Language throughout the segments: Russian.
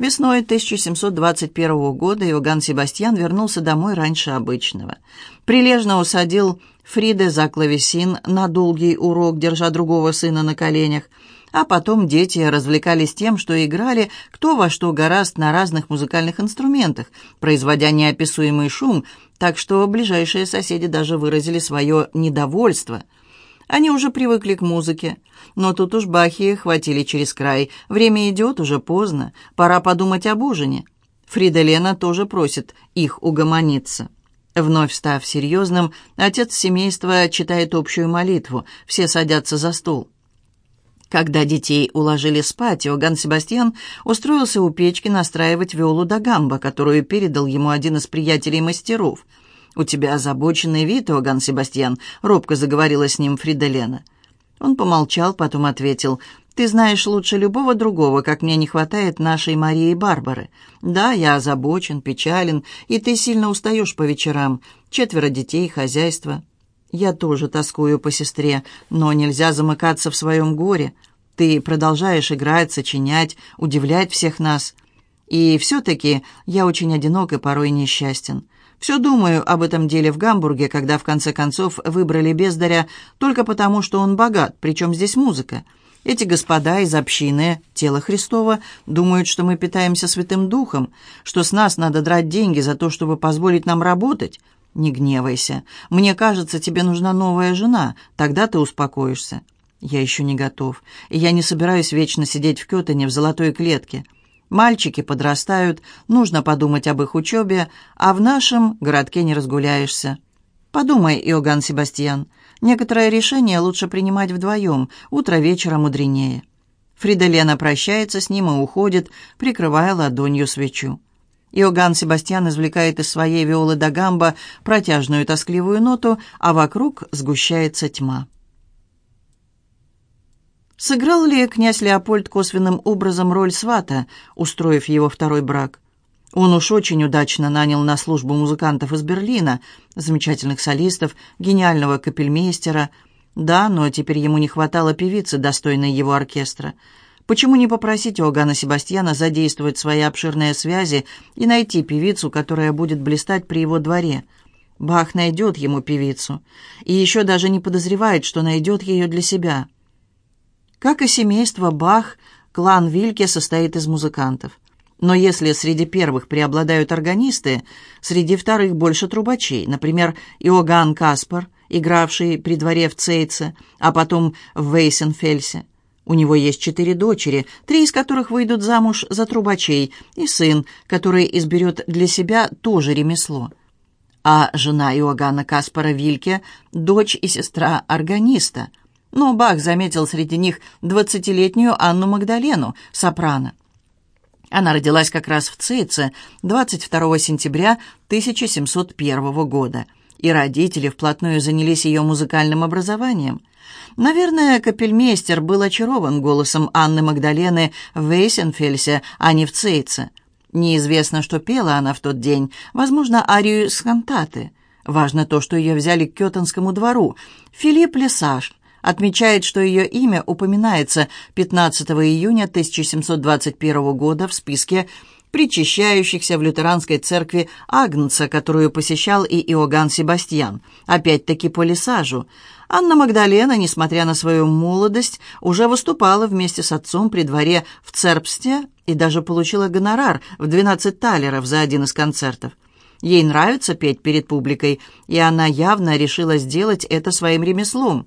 Весной 1721 года Иоганн Себастьян вернулся домой раньше обычного. Прилежно усадил Фриде за клавесин на долгий урок, держа другого сына на коленях, а потом дети развлекались тем, что играли кто во что гораст на разных музыкальных инструментах, производя неописуемый шум, так что ближайшие соседи даже выразили свое недовольство. Они уже привыкли к музыке, но тут уж бахи хватили через край. Время идет, уже поздно, пора подумать об ужине. Фрида тоже просит их угомониться. Вновь став серьезным, отец семейства читает общую молитву, все садятся за стол. Когда детей уложили спать, Иоганн Себастьян устроился у печки настраивать виолу да гамба, которую передал ему один из приятелей мастеров. «У тебя озабоченный вид, Иоганн Себастьян», — робко заговорила с ним Фрида Лена. Он помолчал, потом ответил, «Ты знаешь лучше любого другого, как мне не хватает нашей Марии Барбары. Да, я озабочен, печален, и ты сильно устаешь по вечерам. Четверо детей, хозяйство. Я тоже тоскую по сестре, но нельзя замыкаться в своем горе. Ты продолжаешь играть, сочинять, удивлять всех нас. И все-таки я очень одинок и порой несчастен. Все думаю об этом деле в Гамбурге, когда в конце концов выбрали бездаря только потому, что он богат, причем здесь музыка. Эти господа из общины, тела Христова, думают, что мы питаемся Святым Духом, что с нас надо драть деньги за то, чтобы позволить нам работать. «Не гневайся. Мне кажется, тебе нужна новая жена. Тогда ты успокоишься». «Я еще не готов. И я не собираюсь вечно сидеть в Кётане в золотой клетке. Мальчики подрастают, нужно подумать об их учебе, а в нашем городке не разгуляешься». «Подумай, Иоганн Себастьян. Некоторое решение лучше принимать вдвоем. Утро вечера мудренее». Фрида Лена прощается с ним и уходит, прикрывая ладонью свечу. Иоганн Себастьян извлекает из своей виолы да гамба протяжную тоскливую ноту, а вокруг сгущается тьма. Сыграл ли князь Леопольд косвенным образом роль свата, устроив его второй брак? Он уж очень удачно нанял на службу музыкантов из Берлина, замечательных солистов, гениального капельмейстера. Да, но теперь ему не хватало певицы, достойной его оркестра. Почему не попросить Иоганна Себастьяна задействовать свои обширные связи и найти певицу, которая будет блистать при его дворе? Бах найдет ему певицу. И еще даже не подозревает, что найдет ее для себя. Как и семейство Бах, клан Вильке состоит из музыкантов. Но если среди первых преобладают органисты, среди вторых больше трубачей, например, Иоганн Каспар, игравший при дворе в Цейце, а потом в Вейсенфельсе, у него есть четыре дочери, три из которых выйдут замуж за трубачей, и сын, который изберет для себя тоже ремесло. А жена Иоганна Каспара Вильке – дочь и сестра органиста. Но Бах заметил среди них двадцатилетнюю Анну Магдалену, сопрано. Она родилась как раз в Цейце 22 сентября 1701 года, и родители вплотную занялись ее музыкальным образованием – Наверное, капельмейстер был очарован голосом Анны Магдалены в Вейсенфельсе, а не в Цейце. Неизвестно, что пела она в тот день, возможно, арию с кантаты. Важно то, что ее взяли к Кетонскому двору. Филипп Лесаж отмечает, что ее имя упоминается 15 июня 1721 года в списке причащающихся в лютеранской церкви Агнца, которую посещал и Иоганн Себастьян, опять-таки по Лесажу. Анна Магдалена, несмотря на свою молодость, уже выступала вместе с отцом при дворе в Цербсте и даже получила гонорар в 12 талеров за один из концертов. Ей нравится петь перед публикой, и она явно решила сделать это своим ремеслом.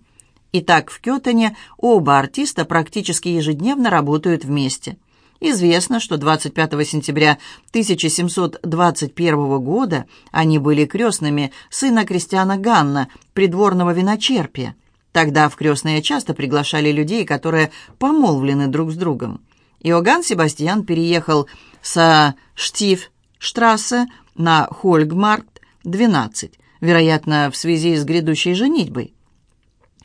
Итак, в Кётане оба артиста практически ежедневно работают вместе. Известно, что 25 сентября 1721 года они были крестными сына Кристиана Ганна, придворного виночерпия. Тогда в крестные часто приглашали людей, которые помолвлены друг с другом. Иоганн Себастьян переехал со Штиф-штрассе на Хольгмаркт, 12, вероятно, в связи с грядущей женитьбой.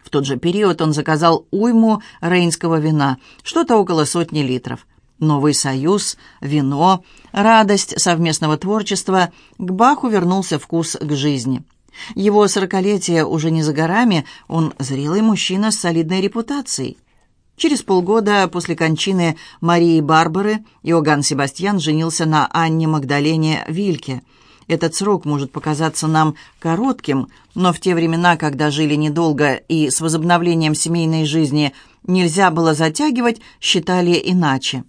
В тот же период он заказал уйму рейнского вина, что-то около сотни литров. Новый союз, вино, радость совместного творчества, к Баху вернулся вкус к жизни. Его сорокалетие уже не за горами, он зрелый мужчина с солидной репутацией. Через полгода после кончины Марии Барбары Иоганн Себастьян женился на Анне Магдалене Вильке. Этот срок может показаться нам коротким, но в те времена, когда жили недолго и с возобновлением семейной жизни нельзя было затягивать, считали иначе.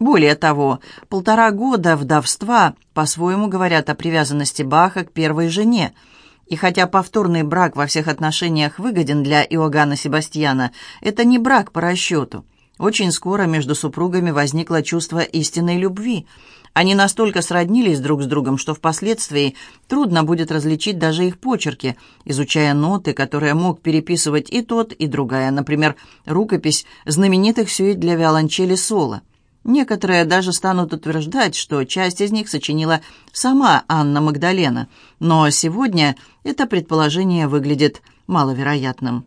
Более того, полтора года вдовства по-своему говорят о привязанности Баха к первой жене – и хотя повторный брак во всех отношениях выгоден для Иоганна Себастьяна, это не брак по расчету. Очень скоро между супругами возникло чувство истинной любви. Они настолько сроднились друг с другом, что впоследствии трудно будет различить даже их почерки, изучая ноты, которые мог переписывать и тот, и другая, например, рукопись знаменитых сюит для виолончели соло. Некоторые даже станут утверждать, что часть из них сочинила сама Анна Магдалена, но сегодня это предположение выглядит маловероятным.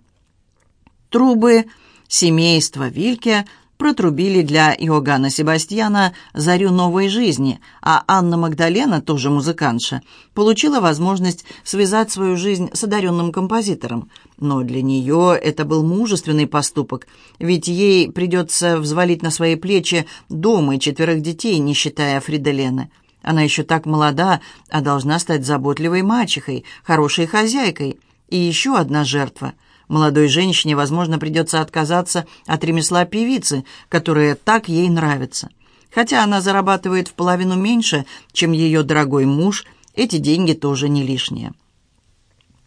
Трубы семейства Вильке протрубили для Иоганна Себастьяна зарю новой жизни, а Анна Магдалена, тоже музыкантша, получила возможность связать свою жизнь с одаренным композитором. Но для нее это был мужественный поступок, ведь ей придется взвалить на свои плечи дом и четверых детей, не считая Фриделены. Она еще так молода, а должна стать заботливой мачехой, хорошей хозяйкой. И еще одна жертва — Молодой женщине, возможно, придется отказаться от ремесла певицы, которое так ей нравится. Хотя она зарабатывает в половину меньше, чем ее дорогой муж, эти деньги тоже не лишние.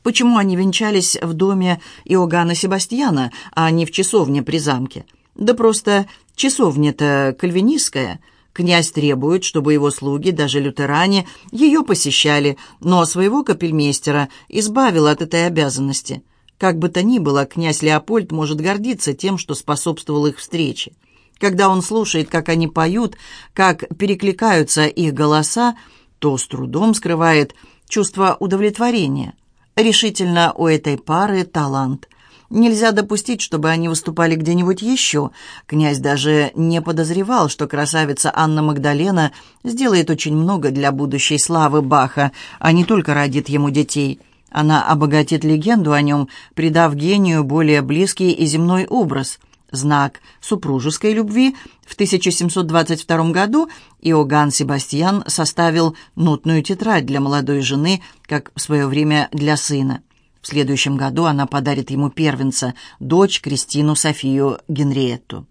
Почему они венчались в доме Иоганна Себастьяна, а не в часовне при замке? Да просто часовня-то кальвинистская. Князь требует, чтобы его слуги, даже лютеране, ее посещали, но своего капельмейстера избавил от этой обязанности. Как бы то ни было, князь Леопольд может гордиться тем, что способствовал их встрече. Когда он слушает, как они поют, как перекликаются их голоса, то с трудом скрывает чувство удовлетворения. Решительно у этой пары талант. Нельзя допустить, чтобы они выступали где-нибудь еще. Князь даже не подозревал, что красавица Анна Магдалена сделает очень много для будущей славы Баха, а не только родит ему детей – она обогатит легенду о нем, придав гению более близкий и земной образ. Знак супружеской любви в 1722 году Иоганн Себастьян составил нотную тетрадь для молодой жены, как в свое время для сына. В следующем году она подарит ему первенца, дочь Кристину Софию Генриетту.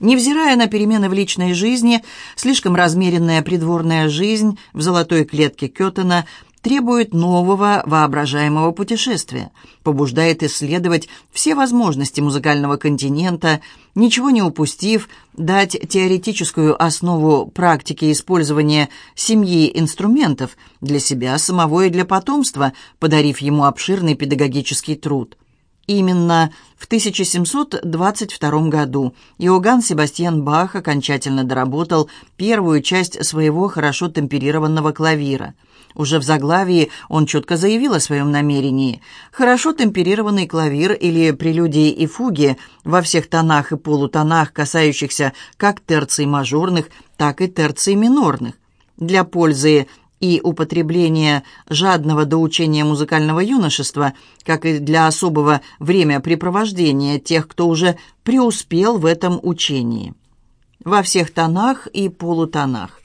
Невзирая на перемены в личной жизни, слишком размеренная придворная жизнь в золотой клетке Кётена требует нового воображаемого путешествия, побуждает исследовать все возможности музыкального континента, ничего не упустив, дать теоретическую основу практики использования семьи инструментов для себя самого и для потомства, подарив ему обширный педагогический труд. Именно в 1722 году Иоганн Себастьян Бах окончательно доработал первую часть своего хорошо темперированного клавира – уже в заглавии он четко заявил о своем намерении. Хорошо темперированный клавир или прелюдии и фуги во всех тонах и полутонах, касающихся как терций мажорных, так и терций минорных. Для пользы и употребления жадного до учения музыкального юношества, как и для особого времяпрепровождения тех, кто уже преуспел в этом учении. Во всех тонах и полутонах.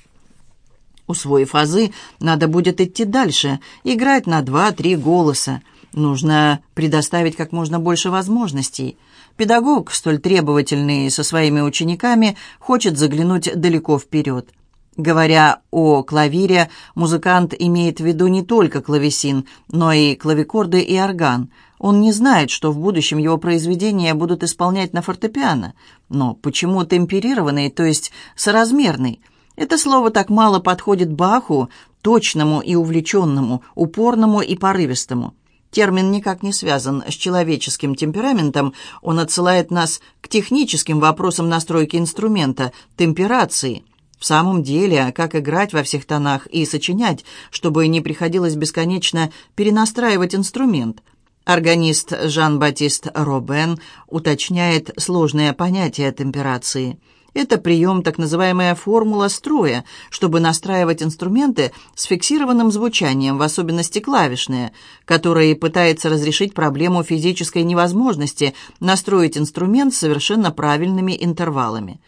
Усвоив азы, надо будет идти дальше, играть на два-три голоса. Нужно предоставить как можно больше возможностей. Педагог, столь требовательный со своими учениками, хочет заглянуть далеко вперед. Говоря о клавире, музыкант имеет в виду не только клавесин, но и клавикорды и орган. Он не знает, что в будущем его произведения будут исполнять на фортепиано. Но почему темперированный, то есть соразмерный – это слово так мало подходит Баху, точному и увлеченному, упорному и порывистому. Термин никак не связан с человеческим темпераментом, он отсылает нас к техническим вопросам настройки инструмента, темперации. В самом деле, как играть во всех тонах и сочинять, чтобы не приходилось бесконечно перенастраивать инструмент. Органист Жан-Батист Робен уточняет сложное понятие темперации – Это прием, так называемая формула строя, чтобы настраивать инструменты с фиксированным звучанием, в особенности клавишные, который пытается разрешить проблему физической невозможности настроить инструмент совершенно правильными интервалами.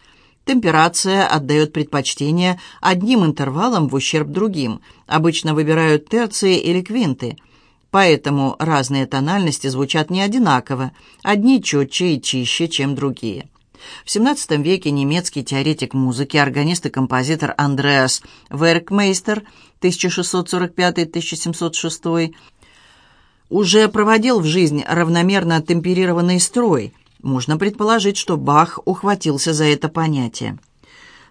Темперация отдает предпочтение одним интервалам в ущерб другим. Обычно выбирают терции или квинты. Поэтому разные тональности звучат не одинаково, одни четче и чище, чем другие. В XVII веке немецкий теоретик музыки, органист и композитор Андреас Веркмейстер 1645-1706 уже проводил в жизнь равномерно темперированный строй. Можно предположить, что Бах ухватился за это понятие.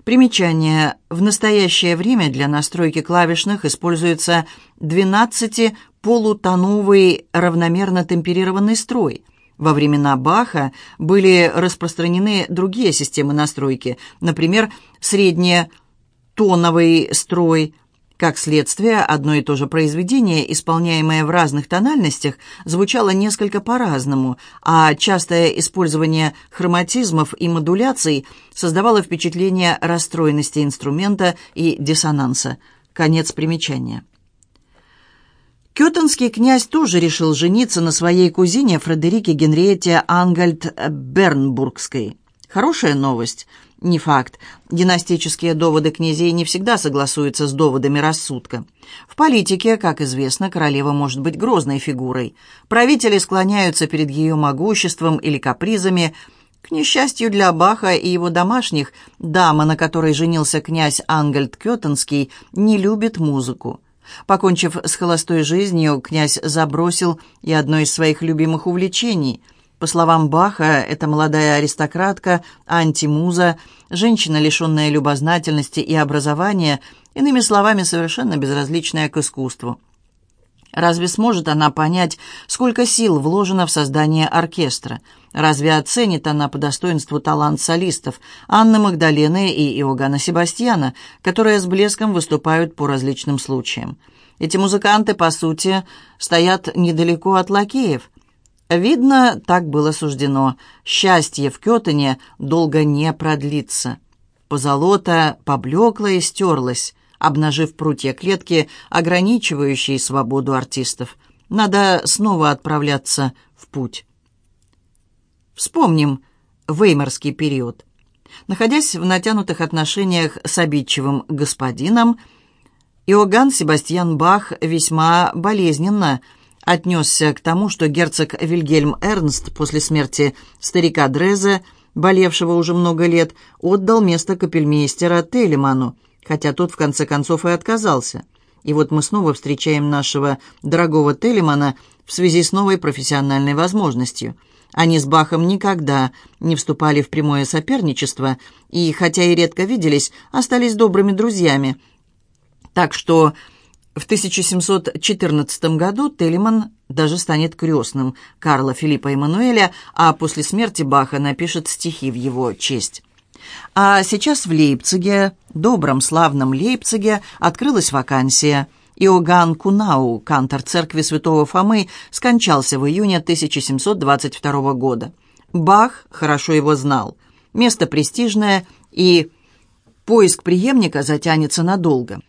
Примечание. В настоящее время для настройки клавишных используется 12-полутоновый равномерно темперированный строй – во времена Баха были распространены другие системы настройки, например, среднетоновый строй. Как следствие, одно и то же произведение, исполняемое в разных тональностях, звучало несколько по-разному, а частое использование хроматизмов и модуляций создавало впечатление расстроенности инструмента и диссонанса. Конец примечания. Кётенский князь тоже решил жениться на своей кузине Фредерике Генриете Ангальд Бернбургской. Хорошая новость? Не факт. Династические доводы князей не всегда согласуются с доводами рассудка. В политике, как известно, королева может быть грозной фигурой. Правители склоняются перед ее могуществом или капризами. К несчастью для Баха и его домашних, дама, на которой женился князь Ангальд Кётенский, не любит музыку. Покончив с холостой жизнью, князь забросил и одно из своих любимых увлечений. По словам Баха, это молодая аристократка, антимуза, женщина, лишенная любознательности и образования, иными словами, совершенно безразличная к искусству. Разве сможет она понять, сколько сил вложено в создание оркестра? Разве оценит она по достоинству талант солистов Анны Магдалены и Иоганна Себастьяна, которые с блеском выступают по различным случаям? Эти музыканты, по сути, стоят недалеко от лакеев. Видно, так было суждено. Счастье в Кетане долго не продлится. Позолота поблекла и стерлась обнажив прутья клетки, ограничивающие свободу артистов. Надо снова отправляться в путь. Вспомним веймарский период. Находясь в натянутых отношениях с обидчивым господином, Иоганн Себастьян Бах весьма болезненно отнесся к тому, что герцог Вильгельм Эрнст после смерти старика Дрезе, болевшего уже много лет, отдал место капельмейстера Телеману, хотя тот в конце концов и отказался. И вот мы снова встречаем нашего дорогого Телемана в связи с новой профессиональной возможностью. Они с Бахом никогда не вступали в прямое соперничество и, хотя и редко виделись, остались добрыми друзьями. Так что в 1714 году Телеман даже станет крестным Карла Филиппа Эммануэля, а после смерти Баха напишет стихи в его честь. А сейчас в Лейпциге, добром славном Лейпциге, открылась вакансия. Иоганн Кунау, кантор церкви святого Фомы, скончался в июне 1722 года. Бах хорошо его знал. Место престижное и поиск преемника затянется надолго.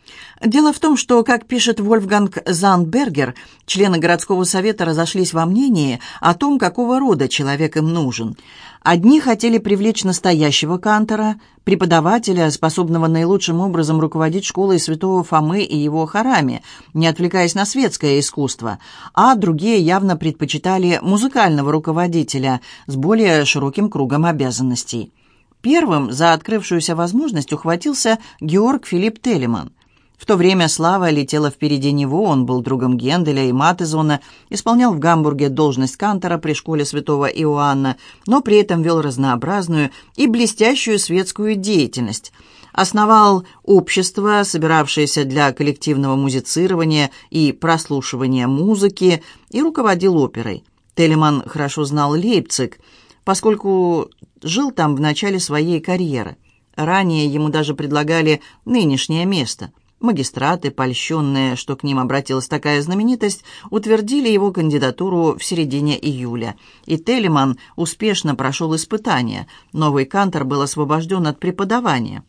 Дело в том, что, как пишет Вольфганг Занбергер, члены городского совета разошлись во мнении о том, какого рода человек им нужен. Одни хотели привлечь настоящего кантора, преподавателя, способного наилучшим образом руководить школой святого Фомы и его хорами, не отвлекаясь на светское искусство, а другие явно предпочитали музыкального руководителя с более широким кругом обязанностей. Первым за открывшуюся возможность ухватился Георг Филипп Телеман. В то время слава летела впереди него, он был другом Генделя и Матезона, исполнял в Гамбурге должность кантора при школе святого Иоанна, но при этом вел разнообразную и блестящую светскую деятельность. Основал общество, собиравшееся для коллективного музицирования и прослушивания музыки, и руководил оперой. Телеман хорошо знал Лейпциг – поскольку жил там в начале своей карьеры. Ранее ему даже предлагали нынешнее место. Магистраты, польщенные, что к ним обратилась такая знаменитость, утвердили его кандидатуру в середине июля. И Телеман успешно прошел испытания. Новый кантор был освобожден от преподавания.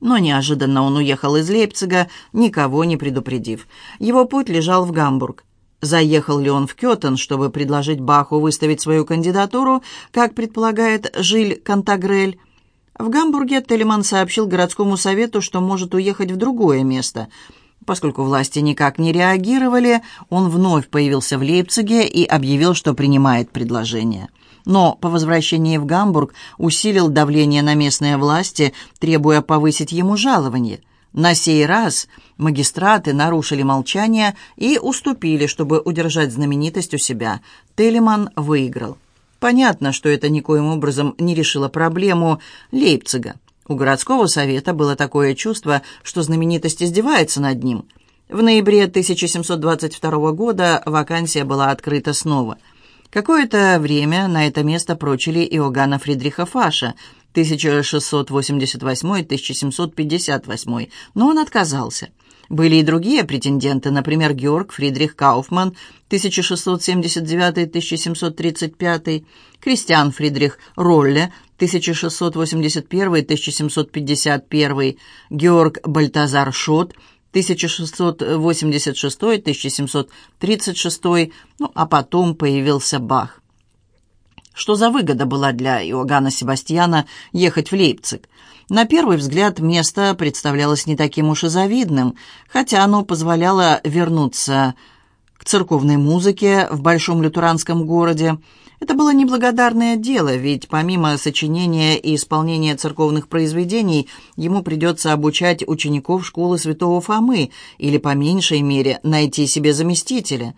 Но неожиданно он уехал из Лейпцига, никого не предупредив. Его путь лежал в Гамбург. Заехал ли он в Кётен, чтобы предложить Баху выставить свою кандидатуру, как предполагает Жиль Кантагрель? В Гамбурге Телеман сообщил городскому совету, что может уехать в другое место. Поскольку власти никак не реагировали, он вновь появился в Лейпциге и объявил, что принимает предложение. Но по возвращении в Гамбург усилил давление на местные власти, требуя повысить ему жалование. На сей раз магистраты нарушили молчание и уступили, чтобы удержать знаменитость у себя. Телеман выиграл. Понятно, что это никоим образом не решило проблему Лейпцига. У городского совета было такое чувство, что знаменитость издевается над ним. В ноябре 1722 года вакансия была открыта снова. Какое-то время на это место прочили Иоганна Фридриха Фаша, 1688-1758, но он отказался. Были и другие претенденты, например, Георг Фридрих Кауфман, 1679-1735, Кристиан Фридрих Ролле, 1681-1751, Георг Бальтазар Шот, 1686-1736, ну, а потом появился Бах. Что за выгода была для Иоганна Себастьяна ехать в Лейпциг? На первый взгляд место представлялось не таким уж и завидным, хотя оно позволяло вернуться к церковной музыке в большом лютеранском городе. Это было неблагодарное дело, ведь помимо сочинения и исполнения церковных произведений, ему придется обучать учеников школы святого Фомы или, по меньшей мере, найти себе заместителя.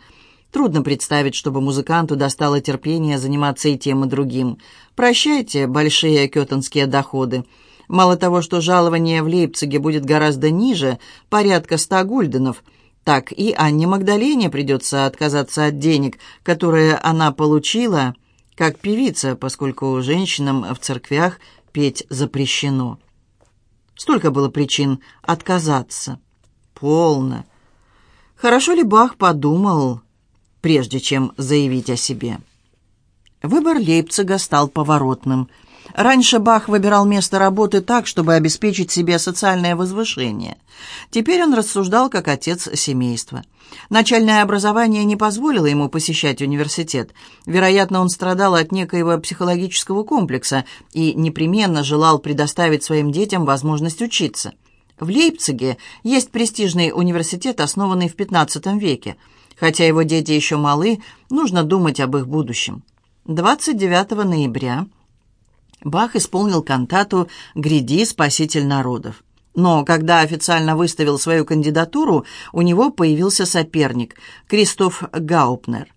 Трудно представить, чтобы музыканту достало терпение заниматься и тем, и другим. Прощайте большие кетонские доходы. Мало того, что жалование в Лейпциге будет гораздо ниже, порядка ста гульденов, так и Анне Магдалене придется отказаться от денег, которые она получила как певица, поскольку женщинам в церквях петь запрещено. Столько было причин отказаться. Полно. Хорошо ли Бах подумал, прежде чем заявить о себе? Выбор Лейпцига стал поворотным – Раньше Бах выбирал место работы так, чтобы обеспечить себе социальное возвышение. Теперь он рассуждал как отец семейства. Начальное образование не позволило ему посещать университет. Вероятно, он страдал от некоего психологического комплекса и непременно желал предоставить своим детям возможность учиться. В Лейпциге есть престижный университет, основанный в XV веке. Хотя его дети еще малы, нужно думать об их будущем. 29 ноября Бах исполнил кантату «Гряди, спаситель народов». Но когда официально выставил свою кандидатуру, у него появился соперник – Кристоф Гаупнер.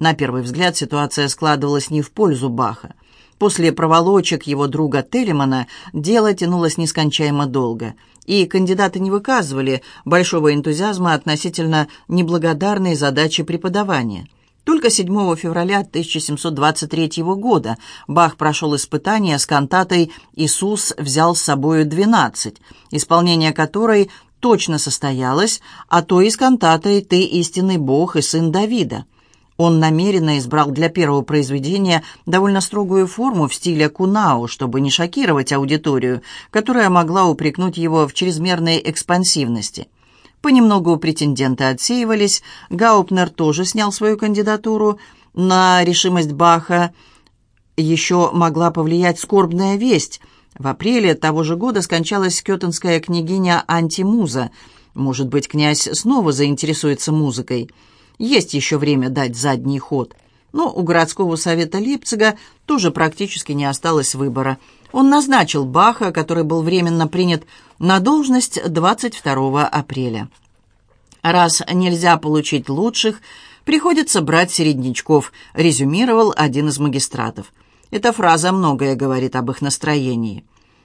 На первый взгляд ситуация складывалась не в пользу Баха. После проволочек его друга Телемана дело тянулось нескончаемо долго, и кандидаты не выказывали большого энтузиазма относительно неблагодарной задачи преподавания – только 7 февраля 1723 года Бах прошел испытание с кантатой «Иисус взял с собою двенадцать», исполнение которой точно состоялось, а то и с кантатой «Ты истинный Бог и сын Давида». Он намеренно избрал для первого произведения довольно строгую форму в стиле кунау, чтобы не шокировать аудиторию, которая могла упрекнуть его в чрезмерной экспансивности. Понемногу претенденты отсеивались, Гаупнер тоже снял свою кандидатуру. На решимость Баха еще могла повлиять скорбная весть. В апреле того же года скончалась кетенская княгиня Антимуза. Может быть, князь снова заинтересуется музыкой. Есть еще время дать задний ход. Но у городского совета Лейпцига тоже практически не осталось выбора. Он назначил Баха, который был временно принят на должность 22 апреля. Раз нельзя получить лучших, приходится брать середнячков, резюмировал один из магистратов. Эта фраза многое говорит об их настроении.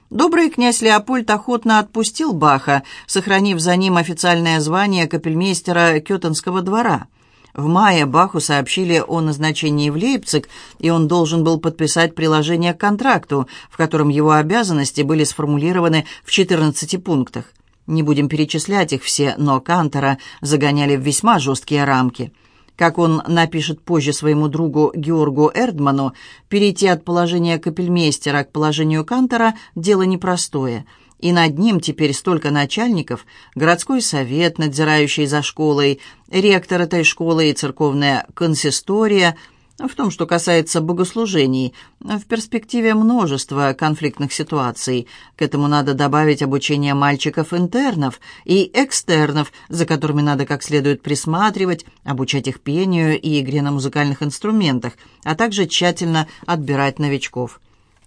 Добрый князь Леопольд охотно отпустил Баха, сохранив за ним официальное звание капельмейстера Кётенского двора – в мае Баху сообщили о назначении в Лейпциг, и он должен был подписать приложение к контракту, в котором его обязанности были сформулированы в 14 пунктах. Не будем перечислять их все, но Кантора загоняли в весьма жесткие рамки. Как он напишет позже своему другу Георгу Эрдману, перейти от положения капельмейстера к положению Кантора – дело непростое – и над ним теперь столько начальников, городской совет, надзирающий за школой, ректор этой школы и церковная консистория – в том, что касается богослужений, в перспективе множества конфликтных ситуаций. К этому надо добавить обучение мальчиков-интернов и экстернов, за которыми надо как следует присматривать, обучать их пению и игре на музыкальных инструментах, а также тщательно отбирать новичков.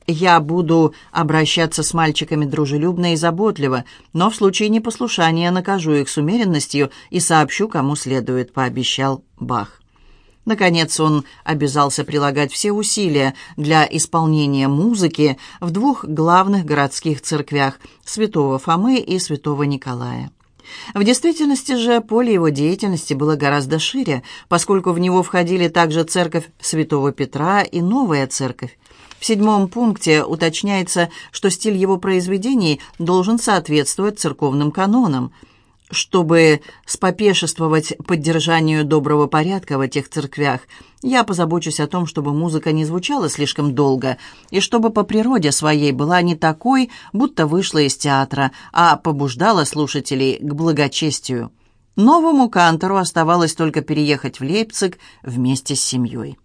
Я буду обращаться с мальчиками дружелюбно и заботливо, но в случае непослушания накажу их с умеренностью и сообщу, кому следует, пообещал Бах. Наконец он обязался прилагать все усилия для исполнения музыки в двух главных городских церквях – Святого Фомы и Святого Николая. В действительности же поле его деятельности было гораздо шире, поскольку в него входили также церковь Святого Петра и новая церковь. В седьмом пункте уточняется, что стиль его произведений должен соответствовать церковным канонам – чтобы спопешествовать поддержанию доброго порядка в этих церквях, я позабочусь о том, чтобы музыка не звучала слишком долго, и чтобы по природе своей была не такой, будто вышла из театра, а побуждала слушателей к благочестию. Новому кантору оставалось только переехать в Лейпциг вместе с семьей.